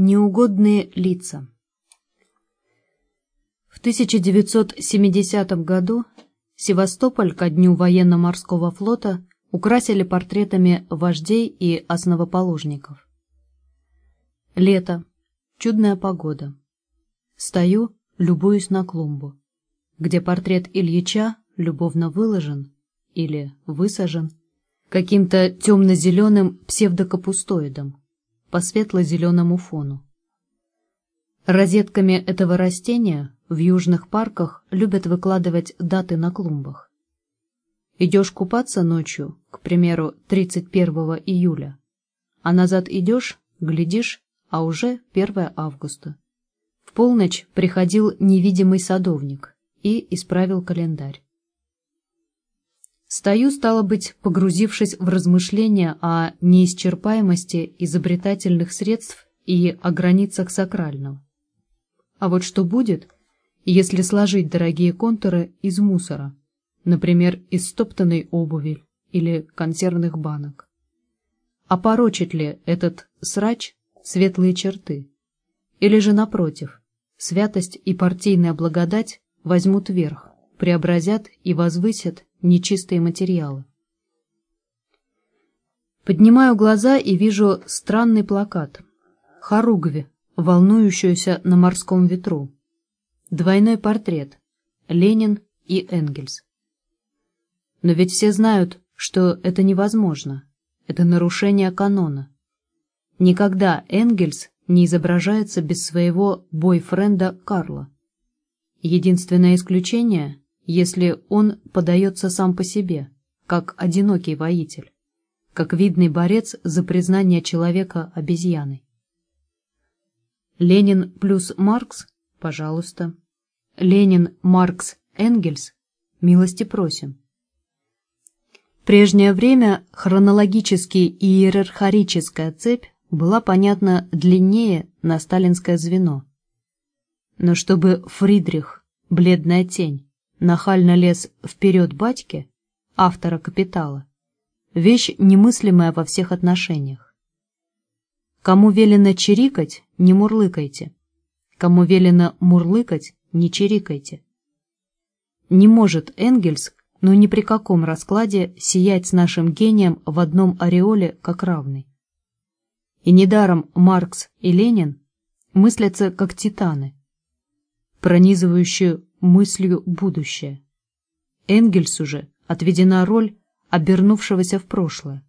Неугодные лица В 1970 году Севастополь ко дню военно-морского флота украсили портретами вождей и основоположников. Лето. Чудная погода. Стою, любуюсь на клумбу, где портрет Ильича любовно выложен или высажен каким-то темно-зеленым псевдокапустоидом по светло-зеленому фону. Розетками этого растения в южных парках любят выкладывать даты на клумбах. Идешь купаться ночью, к примеру, 31 июля, а назад идешь, глядишь, а уже 1 августа. В полночь приходил невидимый садовник и исправил календарь. Стою, стало быть, погрузившись в размышления о неисчерпаемости изобретательных средств и о границах сакрального. А вот что будет, если сложить дорогие контуры из мусора, например, из стоптанной обуви или консервных банок? Опорочит ли этот срач светлые черты? Или же, напротив, святость и партийная благодать возьмут верх, преобразят и возвысят нечистые материалы. Поднимаю глаза и вижу странный плакат. Хоругви, волнующуюся на морском ветру. Двойной портрет. Ленин и Энгельс. Но ведь все знают, что это невозможно. Это нарушение канона. Никогда Энгельс не изображается без своего бойфренда Карла. Единственное исключение если он подается сам по себе, как одинокий воитель, как видный борец за признание человека обезьяной. Ленин плюс Маркс? Пожалуйста. Ленин, Маркс, Энгельс? Милости просим. прежнее время хронологически и иерархическая цепь была, понятно, длиннее на сталинское звено. Но чтобы Фридрих, бледная тень, нахально лез вперед батьки, автора «Капитала», вещь немыслимая во всех отношениях. Кому велено чирикать, не мурлыкайте. Кому велено мурлыкать, не чирикайте. Не может Энгельс, ну ни при каком раскладе, сиять с нашим гением в одном ореоле как равный. И недаром Маркс и Ленин мыслятся как титаны, пронизывающие мыслью будущее. Энгельсу же отведена роль обернувшегося в прошлое.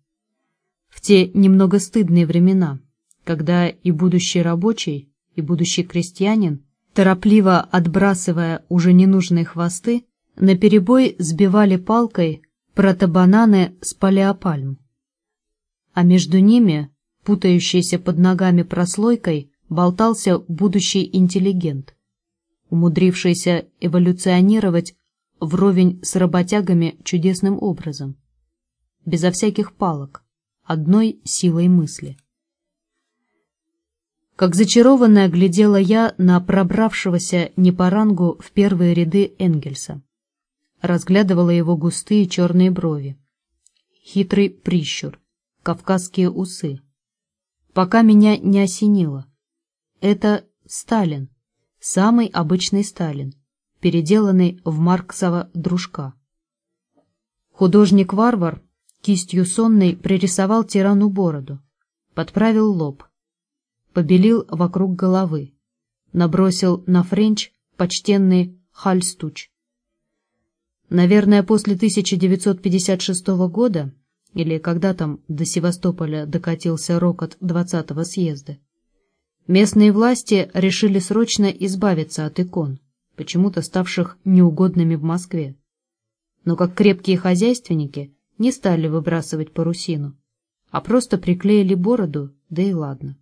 В те немного стыдные времена, когда и будущий рабочий, и будущий крестьянин, торопливо отбрасывая уже ненужные хвосты, наперебой сбивали палкой протобананы с палеопальм. А между ними, путающийся под ногами прослойкой, болтался будущий интеллигент умудрившийся эволюционировать вровень с работягами чудесным образом, безо всяких палок, одной силой мысли. Как зачарованная глядела я на пробравшегося не по рангу в первые ряды Энгельса. Разглядывала его густые черные брови, хитрый прищур, кавказские усы. Пока меня не осенило. Это Сталин Самый обычный Сталин, переделанный в Марксова дружка. Художник-варвар кистью сонной пририсовал тирану бороду, подправил лоб, побелил вокруг головы, набросил на френч почтенный хальстуч. Наверное, после 1956 года, или когда там до Севастополя докатился рокот 20-го съезда, Местные власти решили срочно избавиться от икон, почему-то ставших неугодными в Москве. Но как крепкие хозяйственники не стали выбрасывать парусину, а просто приклеили бороду, да и ладно.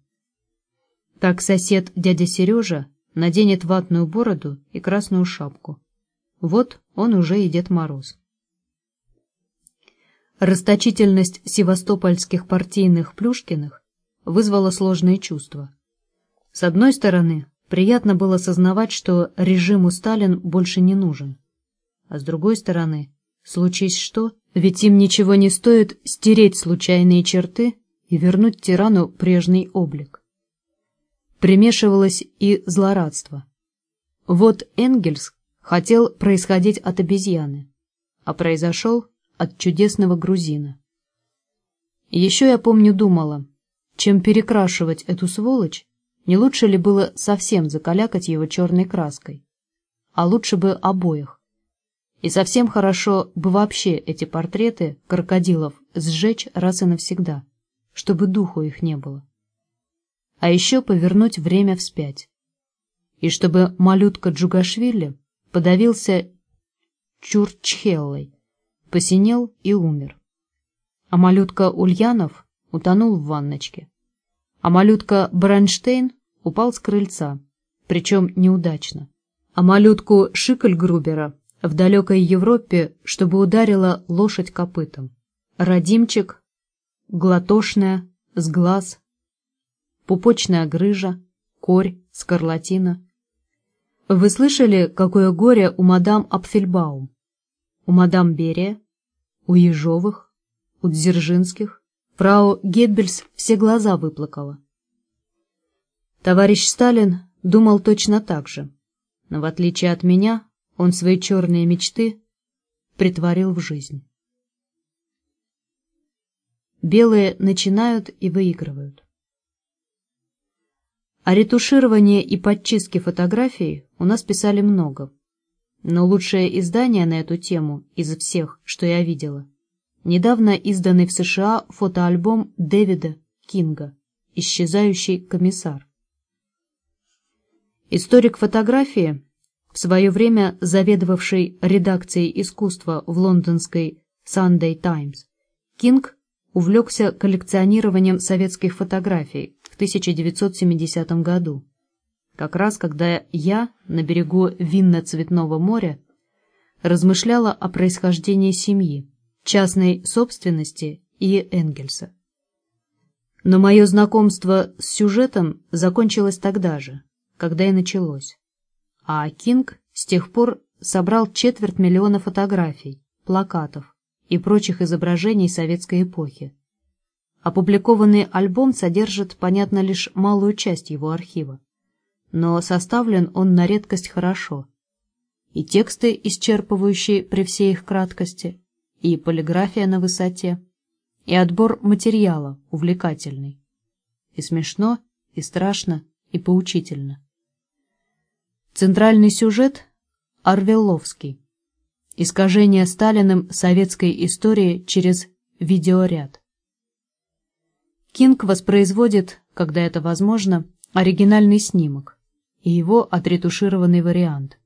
Так сосед дядя Сережа наденет ватную бороду и красную шапку. Вот он уже и Дед Мороз. Расточительность севастопольских партийных Плюшкиных вызвала сложные чувства. С одной стороны, приятно было сознавать, что режиму Сталин больше не нужен. А с другой стороны, случись что, ведь им ничего не стоит стереть случайные черты и вернуть тирану прежний облик. примешивалось и злорадство. Вот Энгельс хотел происходить от обезьяны, а произошел от чудесного грузина. Еще я помню думала, чем перекрашивать эту сволочь, не лучше ли было совсем закалякать его черной краской, а лучше бы обоих. И совсем хорошо бы вообще эти портреты крокодилов сжечь раз и навсегда, чтобы духу их не было. А еще повернуть время вспять. И чтобы малютка Джугашвили подавился Чурчхеллой, посинел и умер. А малютка Ульянов утонул в ванночке. А малютка Бронштейн упал с крыльца, причем неудачно. А малютку Шикальгрубера в далекой Европе, чтобы ударила лошадь копытом. Родимчик, глотошная, с глаз, пупочная грыжа, корь, скарлатина. Вы слышали, какое горе у мадам Апфельбаум? У мадам Берия? У Ежовых? У Дзержинских? Фрау Геббельс все глаза выплакала. Товарищ Сталин думал точно так же, но в отличие от меня он свои черные мечты притворил в жизнь. Белые начинают и выигрывают. О ретушировании и подчистке фотографий у нас писали много, но лучшее издание на эту тему из всех, что я видела, недавно изданный в США фотоальбом Дэвида Кинга «Исчезающий комиссар». Историк фотографии в свое время заведовавший редакцией искусства в лондонской Sunday Times, Кинг увлекся коллекционированием советских фотографий в 1970 году, как раз когда я на берегу винно-цветного моря размышляла о происхождении семьи, частной собственности и Энгельса. Но мое знакомство с сюжетом закончилось тогда же, когда и началось а Кинг с тех пор собрал четверть миллиона фотографий, плакатов и прочих изображений советской эпохи. Опубликованный альбом содержит, понятно, лишь малую часть его архива, но составлен он на редкость хорошо. И тексты, исчерпывающие при всей их краткости, и полиграфия на высоте, и отбор материала увлекательный. И смешно, и страшно, и поучительно. Центральный сюжет – Арвеловский. Искажение Сталиным советской истории через видеоряд. Кинг воспроизводит, когда это возможно, оригинальный снимок и его отретушированный вариант,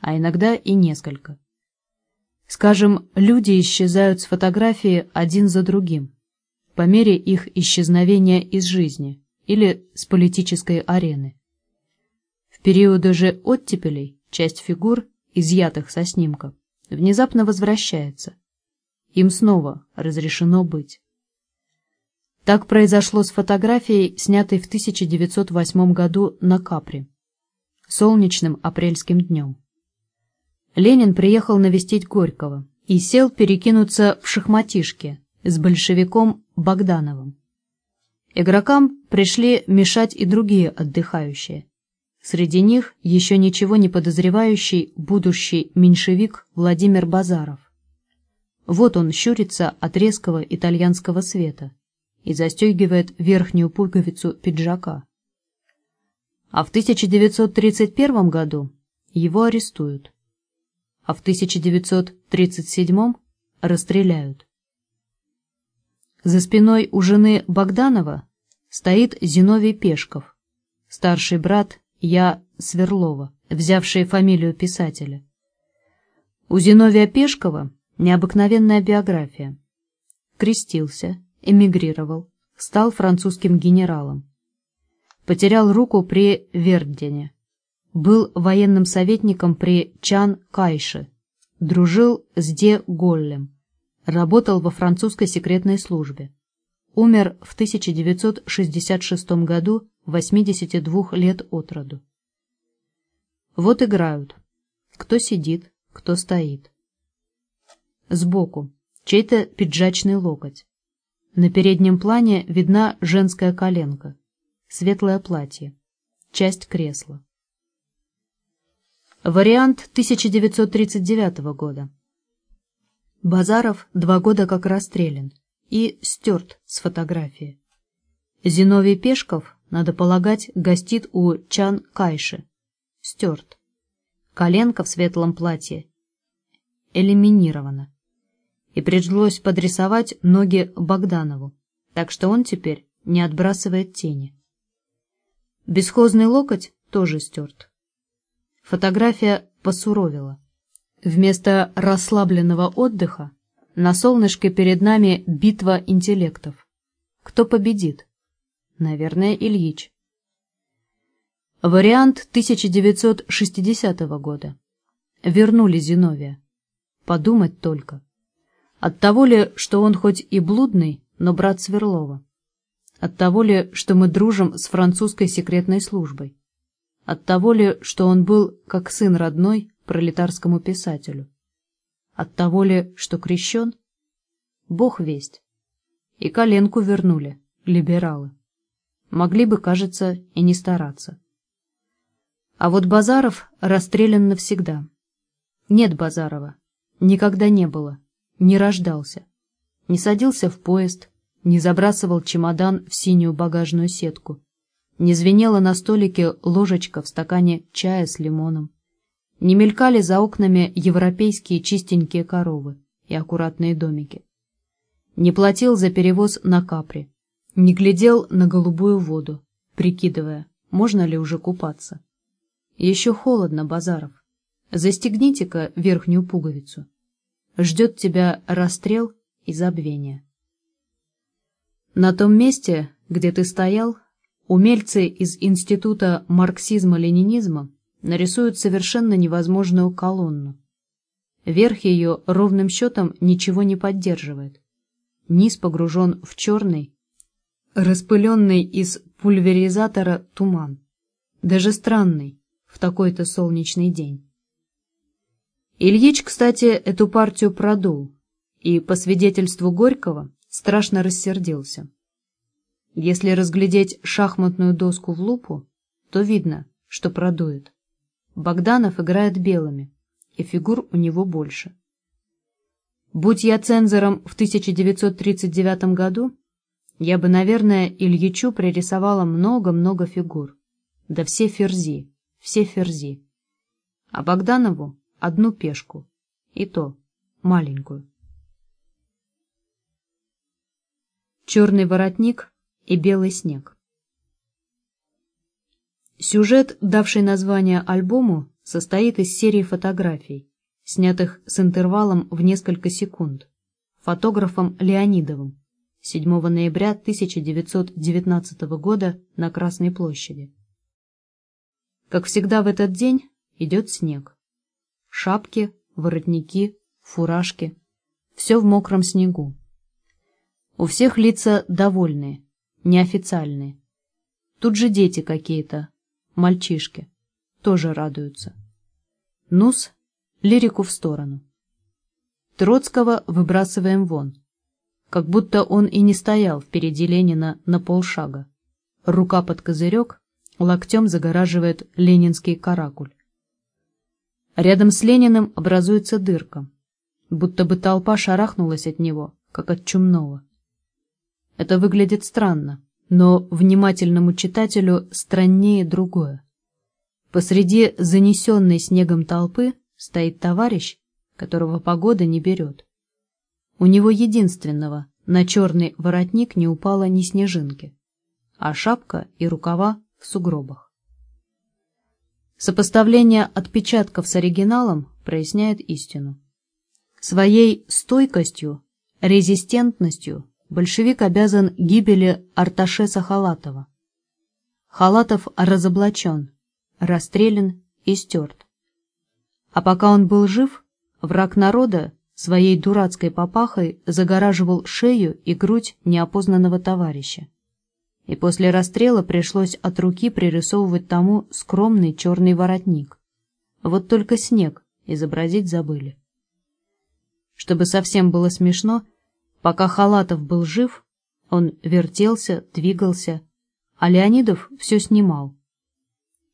а иногда и несколько. Скажем, люди исчезают с фотографии один за другим, по мере их исчезновения из жизни или с политической арены. В периоды же оттепелей часть фигур, изъятых со снимка, внезапно возвращается. Им снова разрешено быть. Так произошло с фотографией, снятой в 1908 году на Капри, солнечным апрельским днем. Ленин приехал навестить Горького и сел перекинуться в шахматишки с большевиком Богдановым. Игрокам пришли мешать и другие отдыхающие. Среди них еще ничего не подозревающий будущий меньшевик Владимир Базаров. Вот он щурится от резкого итальянского света и застегивает верхнюю пуговицу пиджака. А в 1931 году его арестуют, а в 1937 расстреляют. За спиной у жены Богданова стоит Зиновий Пешков, старший брат я Сверлова, взявшая фамилию писателя. У Зиновия Пешкова необыкновенная биография. Крестился, эмигрировал, стал французским генералом. Потерял руку при Вердене. Был военным советником при Чан Кайше. Дружил с Де Голлем. Работал во французской секретной службе. Умер в 1966 году 82 лет от роду. Вот играют. Кто сидит, кто стоит. Сбоку чей-то пиджачный локоть. На переднем плане видна женская коленка, светлое платье. часть кресла. Вариант 1939 года. Базаров два года как расстрелян и стерт с фотографии. Зиновий Пешков, надо полагать, гостит у Чан Кайши. Стерт. Коленка в светлом платье. Элиминирована. И пришлось подрисовать ноги Богданову, так что он теперь не отбрасывает тени. Бесхозный локоть тоже стерт. Фотография посуровила. Вместо расслабленного отдыха на солнышке перед нами битва интеллектов. Кто победит? Наверное, Ильич. Вариант 1960 года. Вернули Зиновия. Подумать только. От того ли, что он хоть и блудный, но брат Сверлова? От того ли, что мы дружим с французской секретной службой? От того ли, что он был как сын родной пролетарскому писателю? От того ли, что крещен? Бог весть. И коленку вернули, либералы. Могли бы, кажется, и не стараться. А вот Базаров расстрелян навсегда. Нет Базарова. Никогда не было. Не рождался. Не садился в поезд, не забрасывал чемодан в синюю багажную сетку, не звенела на столике ложечка в стакане чая с лимоном, не мелькали за окнами европейские чистенькие коровы и аккуратные домики, не платил за перевоз на капри, не глядел на голубую воду, прикидывая, можно ли уже купаться. Еще холодно, Базаров. Застегните-ка верхнюю пуговицу. Ждет тебя расстрел и забвение. На том месте, где ты стоял, умельцы из Института марксизма-ленинизма нарисуют совершенно невозможную колонну. Верх ее ровным счетом ничего не поддерживает. Низ погружен в черный, распыленный из пульверизатора туман. Даже странный в такой-то солнечный день. Ильич, кстати, эту партию продул, и, по свидетельству Горького, страшно рассердился. Если разглядеть шахматную доску в лупу, то видно, что продует. Богданов играет белыми, и фигур у него больше. Будь я цензором в 1939 году, я бы, наверное, Ильичу пририсовала много-много фигур. Да все ферзи, все ферзи. А Богданову одну пешку, и то маленькую. черный воротник и белый снег. Сюжет, давший название альбому, состоит из серии фотографий, снятых с интервалом в несколько секунд, фотографом Леонидовым 7 ноября 1919 года на Красной площади. Как всегда в этот день идет снег. Шапки, воротники, фуражки — все в мокром снегу. У всех лица довольные, неофициальные. Тут же дети какие-то, мальчишки, тоже радуются. Нус, лирику в сторону. Троцкого выбрасываем вон, как будто он и не стоял впереди Ленина на полшага. Рука под козырек, локтем загораживает ленинский каракуль. Рядом с Лениным образуется дырка, будто бы толпа шарахнулась от него, как от чумного. Это выглядит странно, но внимательному читателю страннее другое. Посреди занесенной снегом толпы стоит товарищ, которого погода не берет. У него единственного на черный воротник не упало ни снежинки, а шапка и рукава в сугробах. Сопоставление отпечатков с оригиналом проясняет истину. Своей стойкостью, резистентностью большевик обязан гибели Арташеса Халатова. Халатов разоблачен, расстрелян и стерт. А пока он был жив, враг народа своей дурацкой папахой загораживал шею и грудь неопознанного товарища. И после расстрела пришлось от руки пририсовывать тому скромный черный воротник. Вот только снег изобразить забыли. Чтобы совсем было смешно, Пока Халатов был жив, он вертелся, двигался, а Леонидов все снимал.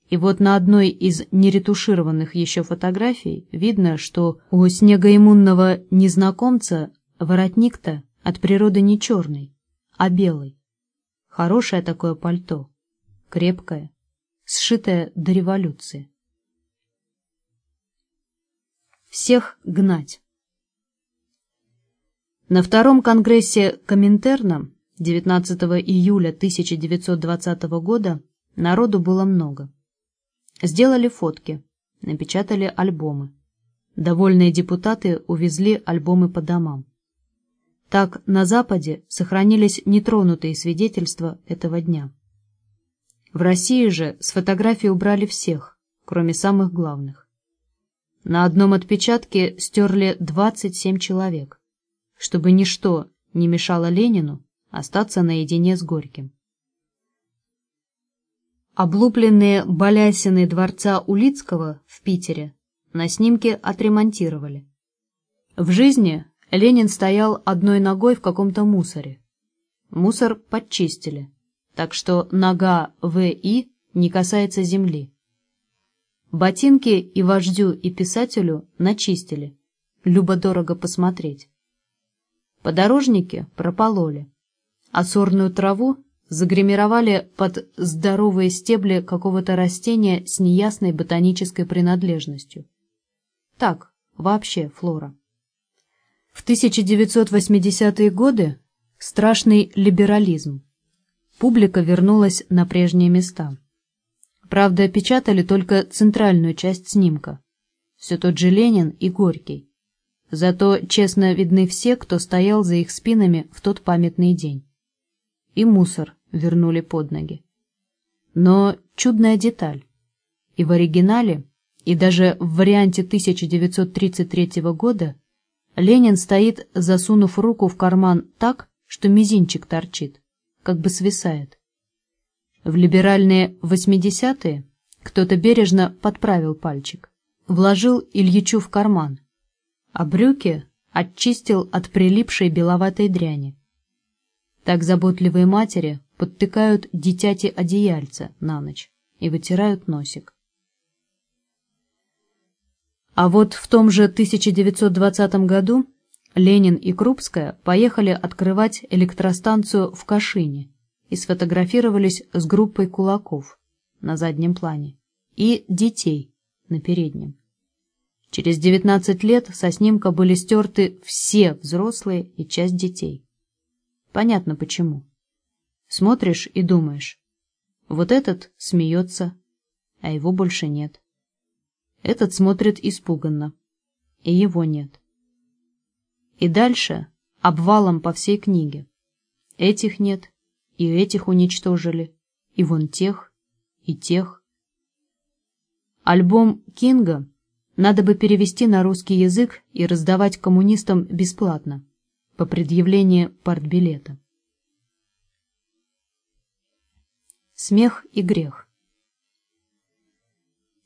И вот на одной из неретушированных еще фотографий видно, что у снегоиммунного незнакомца воротник-то от природы не черный, а белый. Хорошее такое пальто, крепкое, сшитое до революции. Всех гнать. На втором конгрессе Коминтерна 19 июля 1920 года народу было много. Сделали фотки, напечатали альбомы. Довольные депутаты увезли альбомы по домам. Так на Западе сохранились нетронутые свидетельства этого дня. В России же с фотографий убрали всех, кроме самых главных. На одном отпечатке стерли 27 человек, чтобы ничто не мешало Ленину остаться наедине с Горьким. Облупленные балясины дворца Улицкого в Питере на снимке отремонтировали. В жизни Ленин стоял одной ногой в каком-то мусоре. Мусор подчистили, так что нога В.И. не касается земли. Ботинки и вождю, и писателю начистили. Любо-дорого посмотреть. Подорожники пропололи, а сорную траву загримировали под здоровые стебли какого-то растения с неясной ботанической принадлежностью. Так, вообще флора. В 1980-е годы страшный либерализм. Публика вернулась на прежние места. Правда, печатали только центральную часть снимка. Все тот же Ленин и Горький. Зато честно видны все, кто стоял за их спинами в тот памятный день и мусор вернули под ноги. Но чудная деталь. И в оригинале, и даже в варианте 1933 года Ленин стоит, засунув руку в карман так, что мизинчик торчит, как бы свисает. В либеральные 80-е кто-то бережно подправил пальчик, вложил Ильичу в карман, а брюки очистил от прилипшей беловатой дряни. Так заботливые матери подтыкают дитяти одеяльца на ночь и вытирают носик. А вот в том же 1920 году Ленин и Крупская поехали открывать электростанцию в Кашине и сфотографировались с группой кулаков на заднем плане и детей на переднем. Через 19 лет со снимка были стерты все взрослые и часть детей. Понятно почему. Смотришь и думаешь. Вот этот смеется, а его больше нет. Этот смотрит испуганно, и его нет. И дальше обвалом по всей книге. Этих нет, и этих уничтожили, и вон тех, и тех. Альбом Кинга надо бы перевести на русский язык и раздавать коммунистам бесплатно по предъявлении партбилета. Смех и грех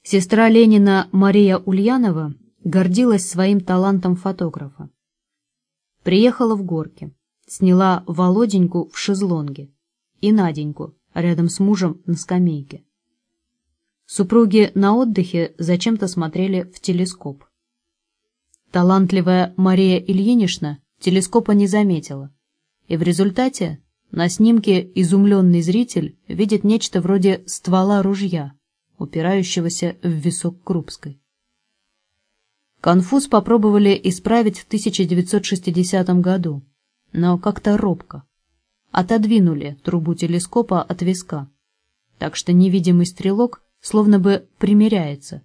Сестра Ленина Мария Ульянова гордилась своим талантом фотографа. Приехала в горки, сняла Володеньку в шезлонге и Наденьку рядом с мужем на скамейке. Супруги на отдыхе зачем-то смотрели в телескоп. Талантливая Мария Ильинична телескопа не заметила, и в результате на снимке изумленный зритель видит нечто вроде ствола ружья, упирающегося в висок Крупской. Конфуз попробовали исправить в 1960 году, но как-то робко. Отодвинули трубу телескопа от виска, так что невидимый стрелок словно бы примеряется,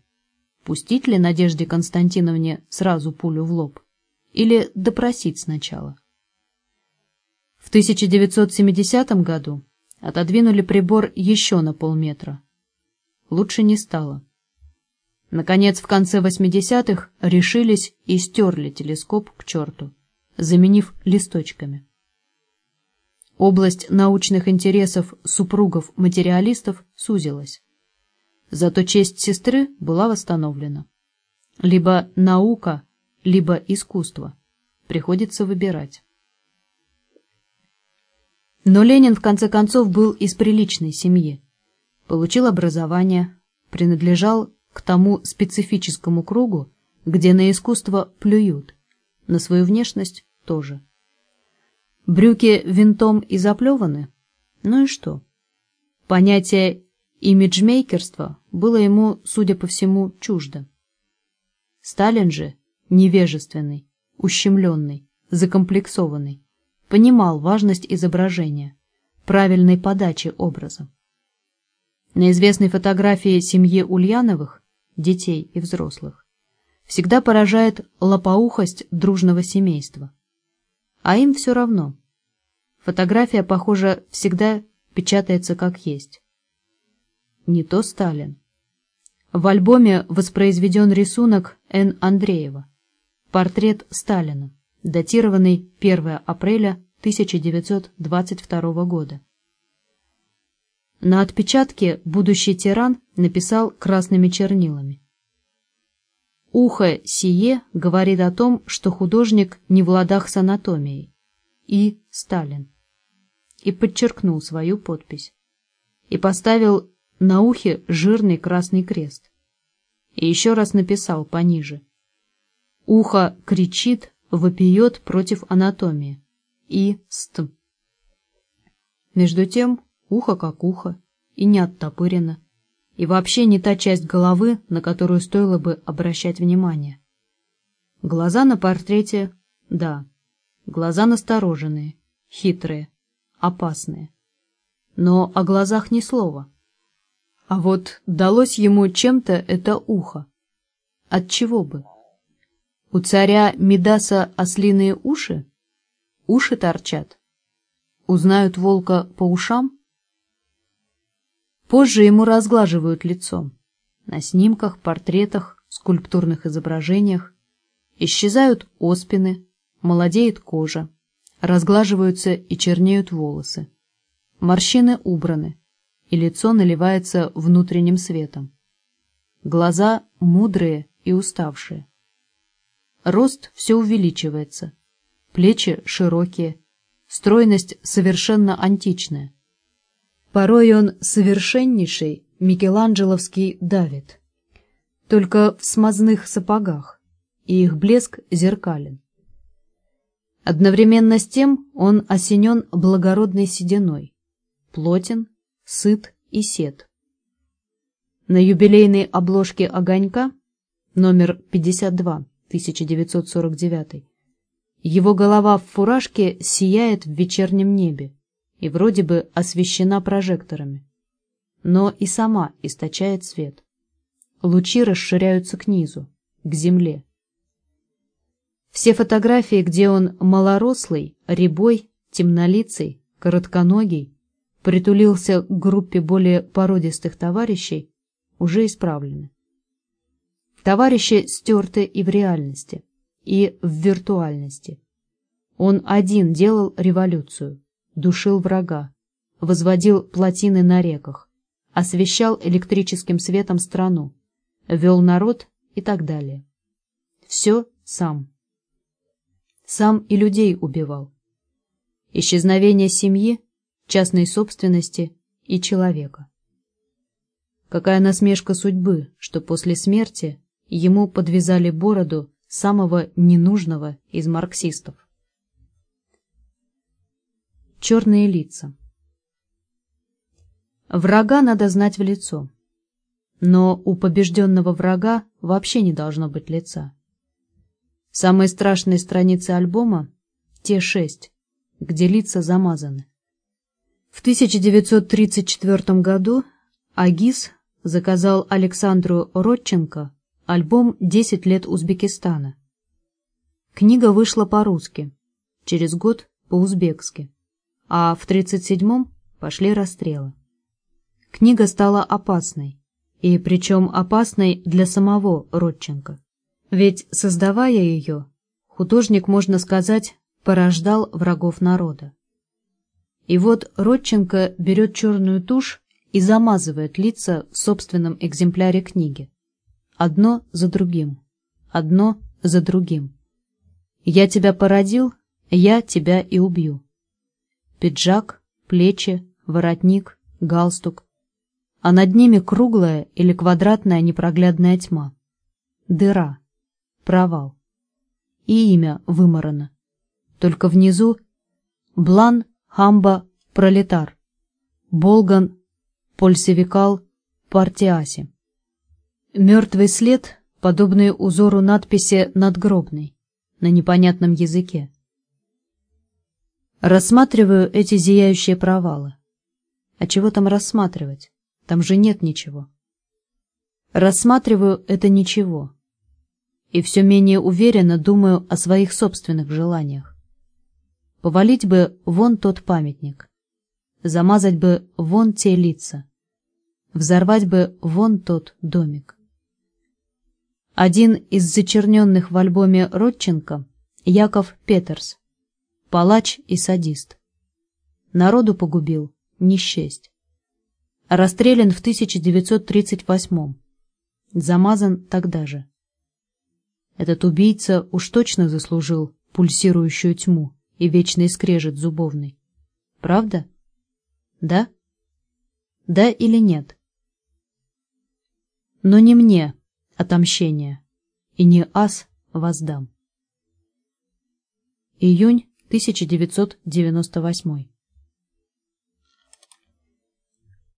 пустить ли Надежде Константиновне сразу пулю в лоб или допросить сначала. В 1970 году отодвинули прибор еще на полметра. Лучше не стало. Наконец, в конце 80-х решились и стерли телескоп к черту, заменив листочками. Область научных интересов супругов-материалистов сузилась. Зато честь сестры была восстановлена. Либо наука либо искусство. Приходится выбирать. Но Ленин, в конце концов, был из приличной семьи. Получил образование, принадлежал к тому специфическому кругу, где на искусство плюют, на свою внешность тоже. Брюки винтом и заплеваны? Ну и что? Понятие имиджмейкерства было ему, судя по всему, чуждо. Сталин же, невежественный, ущемленный, закомплексованный, понимал важность изображения, правильной подачи образа. На известной фотографии семьи Ульяновых, детей и взрослых, всегда поражает лопоухость дружного семейства. А им все равно. Фотография, похоже, всегда печатается как есть. Не то Сталин. В альбоме воспроизведен рисунок Н. Андреева. Портрет Сталина, датированный 1 апреля 1922 года. На отпечатке будущий тиран написал красными чернилами. Ухо сие говорит о том, что художник не в ладах с анатомией. И Сталин. И подчеркнул свою подпись. И поставил на ухе жирный красный крест. И еще раз написал пониже. Ухо кричит, вопиет против анатомии. И ст. Между тем, ухо как ухо, и не оттопырено, и вообще не та часть головы, на которую стоило бы обращать внимание. Глаза на портрете, да, глаза настороженные, хитрые, опасные. Но о глазах ни слова. А вот далось ему чем-то это ухо. От чего бы? У царя Медаса ослиные уши? Уши торчат. Узнают волка по ушам? Позже ему разглаживают лицо. На снимках, портретах, скульптурных изображениях. Исчезают оспины, молодеет кожа, разглаживаются и чернеют волосы. Морщины убраны, и лицо наливается внутренним светом. Глаза мудрые и уставшие. Рост все увеличивается, плечи широкие, стройность совершенно античная. Порой он совершеннейший Микеланджеловский Давид, только в смазных сапогах, и их блеск зеркален. Одновременно с тем он осенен благородной сединой, плотен, сыт и сед. На юбилейной обложке «Огонька» номер 52, 1949, его голова в фуражке сияет в вечернем небе, и вроде бы освещена прожекторами. Но и сама источает свет. Лучи расширяются к низу, к земле. Все фотографии, где он малорослый, рябой, темнолицый, коротконогий, притулился к группе более породистых товарищей, уже исправлены. Товарищи стерты и в реальности, и в виртуальности. Он один делал революцию, душил врага, возводил плотины на реках, освещал электрическим светом страну, вел народ и так далее. Все сам. Сам и людей убивал. Исчезновение семьи, частной собственности и человека. Какая насмешка судьбы, что после смерти ему подвязали бороду самого ненужного из марксистов черные лица. Врага надо знать в лицо. Но у побежденного врага вообще не должно быть лица. Самые страшные страницы альбома — те шесть, где лица замазаны. В 1934 году Агис заказал Александру Родченко альбом «Десять лет Узбекистана». Книга вышла по-русски, через год по-узбекски а в 37-м пошли расстрелы. Книга стала опасной, и причем опасной для самого Родченко. Ведь, создавая ее, художник, можно сказать, порождал врагов народа. И вот Родченко берет черную тушь и замазывает лица в собственном экземпляре книги. Одно за другим, одно за другим. «Я тебя породил, я тебя и убью». Пиджак, плечи, воротник, галстук. а над ними круглая или квадратная непроглядная тьма. Дыра. Провал. И имя вымарано. Только внизу Блан, Хамба, Пролетар. Болган, Польсевикал, Партиаси. Мертвый след, подобный узору надписи надгробной, на непонятном языке. Рассматриваю эти зияющие провалы. А чего там рассматривать? Там же нет ничего. Рассматриваю это ничего. И все менее уверенно думаю о своих собственных желаниях. Повалить бы вон тот памятник. Замазать бы вон те лица. Взорвать бы вон тот домик. Один из зачерненных в альбоме Родченко — Яков Петерс, палач и садист. Народу погубил, не счесть. Расстрелян в 1938-м. Замазан тогда же. Этот убийца уж точно заслужил пульсирующую тьму и вечный скрежет зубовный. Правда? Да? Да или нет? Но не мне отомщение, и не ас воздам. Июнь 1998